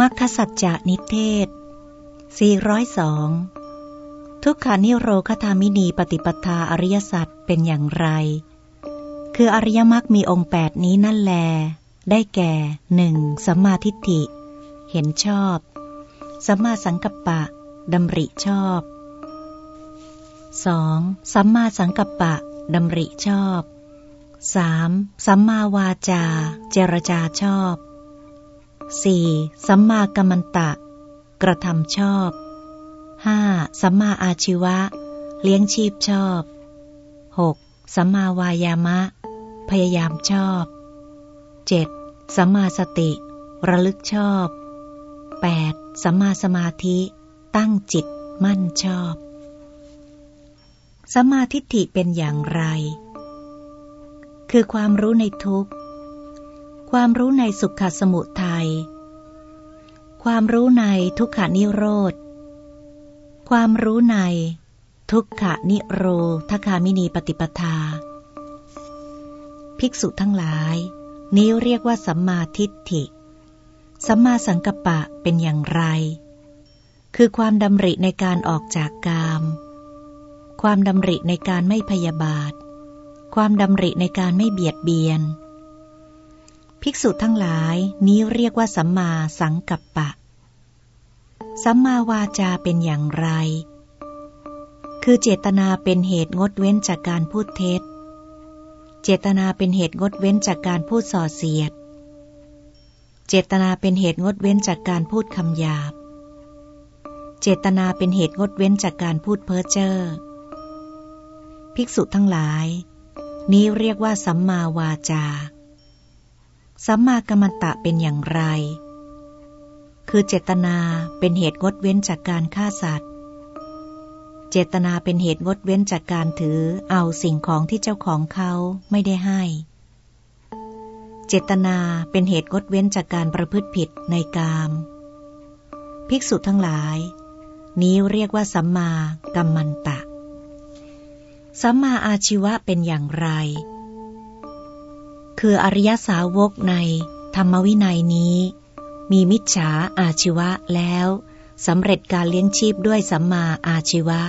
มัคคสัจจะนิเทศ 402 ทุกขานิโรคธามินีปฏิปทาอริยสัจเป็นอย่างไร คืออริยมรรคมีองค์แปดนี้นั่นแล ได้แก่หนึ่งสัมมาทิฏฐิ เห็นชอบ สัมมาสังกัปปะดำริชอบ 2. สัมมาสังกัปปะดำริชอบ 3. สัมมาวาจา เจรจาชอบ 4. สัมมากัมมันตะ กระทำชอบ 5. สัมมาอาชีวะ เลี้ยงชีพชอบ 6. สัมมาวายามะ พยายามชอบ 7. สัมมาสติ ระลึกชอบ 8. สัมมาสมาธิ ตั้งจิตมั่นชอบ สัมมาทิฏฐิเป็นอย่างไร คือความรู้ในทุกข์ ความรู้ในสุขสมุทั ความรู้ในทุกขานิโรธ ความรู้ใน ทุกขานิโรธคามินีปฏิปทา ภิกษุทั้งหลาย นี้เรียกว่าสัมมาทิฏฐิ สัมมาสังกัปปะเป็นอย่างไร คือความดำริในการออกจากกาม ความดำริในการไม่พยาบาท ความดำริในการไม่เบียดเบียน ภิกษุทั้งหลายนี้เรียกว่าสัมมาสังกัปปะ สัมมาวาจาเป็นอย่างไร คือเจตนาเป็นเหตุงดเว้นจากการพูดเท็จ เจตนาเป็นเหตุงดเว้นจากการพูดส่อเสียด เจตนาเป็นเหตุงดเว้นจากการพูดคำหยาบ เจตนาเป็นเหตุงดเว้นจากการพูดเพ้อเจ้อ ภิกษุทั้งหลาย นี้เรียกว่าสัมมาวาจา สัมมากัมมันตะเป็นอย่างไร คือเจตนาเป็นเหตุงดเว้นจากการฆ่าสัตว์ เจตนาเป็นเหตุงดเว้นจากการถือเอาสิ่งของที่เจ้าของเขาไม่ได้ให้ เจตนาเป็นเหตุงดเว้นจากการประพฤติผิดในกาม ภิกษุทั้งหลาย นี้เรียกว่าสัมมากัมมันตะ สัมมาอาชีวะเป็นอย่างไร คืออริยสาวกในธรรมวินัยนี้ มีมิจฉาอาชีวะแล้วสำเร็จการเลี้ยงชีพด้วยสัมมาอาชีวะ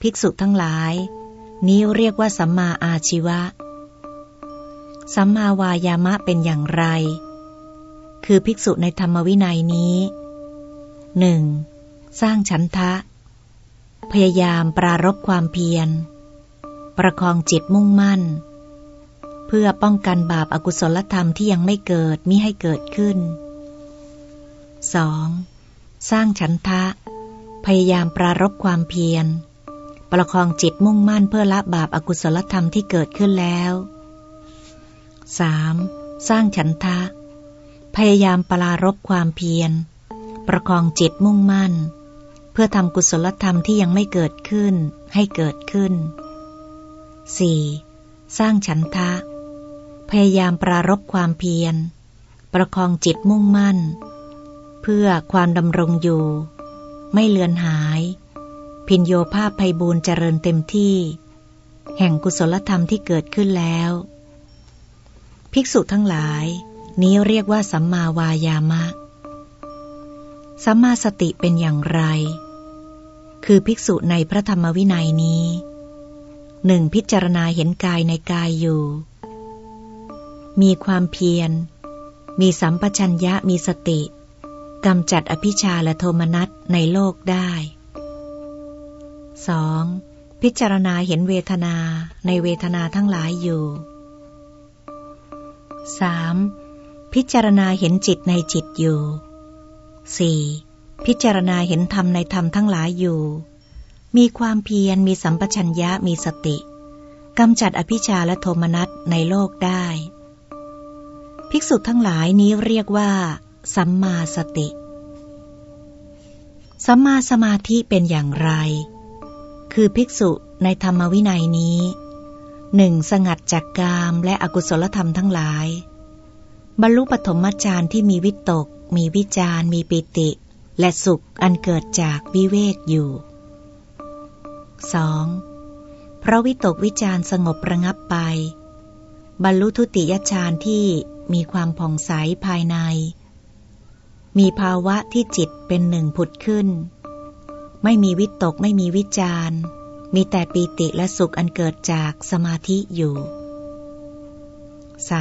ภิกษุทั้งหลาย นี้เรียกว่าสัมมาอาชีวะ สัมมาวายามะเป็นอย่างไร คือภิกษุในธรรมวินัยนี้หนึ่งสร้างฉันทะ พยายามปรารบความเพียร ประคองจิตมุ่งมั่น เพื่อป้องกันบาปอากุศลธรรมที่ยังไม่เกิดมิให้เกิดขึ้น 2. สร้างฉันทะ พยายามปรารบความเพียร ประคองจิตมุ่งมั่นเพื่อละบาปอากุศลธรรมที่เกิดขึ้นแล้ว 3. สร้างฉันทะ พยายามปรารบความเพียร ประคองจิตมุ่งมั่น เพื่อทำกุศลธรรมที่ยังไม่เกิดขึ้นให้เกิดขึ้น 4. สร้างฉันทะ พยายามปรารบความเพียร ประคองจิตมุ่งมั่น เพื่อความดำรงอยู่ ไม่เลือนหาย พินโยภาพภัยบูรเจริญเต็มที่ แห่งกุศลธรรมที่เกิดขึ้นแล้ว ภิกษุทั้งหลาย นี้เรียกว่าสัมมาวายามะ สัมมาสติเป็นอย่างไร คือภิกษุในพระธรรมวินัยนี้หนึ่งพิจารณาเห็นกายในกายอยู่ มีความเพียร มีสัมปชัญญะมีสติกำจัดอภิชาและโทมนัสในโลกได้ 2. พิจารณาเห็นเวทนาในเวทนาทั้งหลายอยู่ 3. พิจารณาเห็นจิตในจิตอยู่ 4. พิจารณาเห็นธรรมในธรรมทั้งหลายอยู่ มีความเพียรมีสัมปชัญญะมีสติกำจัดอภิชาและโทมนัสในโลกได้ ภิกษุทั้งหลายนี้เรียกว่า สัมมาสติ สัมมาสมาธิเป็นอย่างไร คือภิกษุในธรรมวินัยนี้หนึ่งสงัดจากกามและอกุศลธรรมทั้งหลาย บรรลุปฐมฌานที่มีวิตก มีวิจารมีปิติ และสุขอันเกิดจากวิเวกอยู่ 2. เพราะวิตกวิจารสงบระงับไป บรรลุทุติยฌานที่ มีความผ่องใสภายใน มีภาวะที่จิตเป็นหนึ่งผุดขึ้น ไม่มีวิตกไม่มีวิจารมีแต่ปีติและสุขอันเกิดจากสมาธิอยู่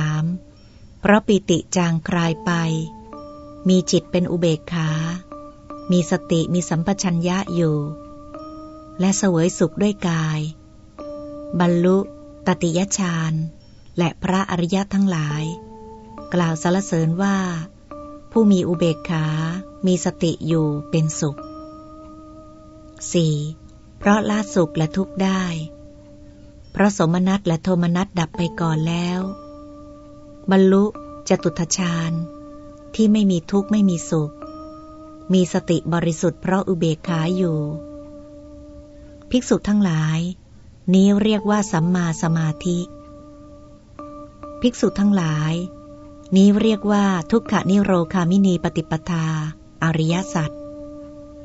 3. เพราะปีติจางคลายไป มีจิตเป็นอุเบกขา มีสติมีสัมปชัญญะอยู่ และเสวยสุขด้วยกาย บรรลุตติยฌานและพระอริยะทั้งหลาย กล่าวสรรเสริญว่า ผู้มีอุเบกขา มีสติอยู่เป็นสุข 4. เพราะละสุขและทุกข์ได้ เพราะสมนัตและโทมนัตดับไปก่อนแล้ว บรรลุจตุทชาญที่ไม่มีทุกข์ไม่มีสุข มีสติบริสุทธิ์เพราะอุเบกขาอยู่ ภิกษุทั้งหลาย นี้เรียกว่าสัมมาสมาธิ ภิกษุทั้งหลาย นี้เรียกว่าทุกขนิโรคามินีปฏิปทา อริยสัจ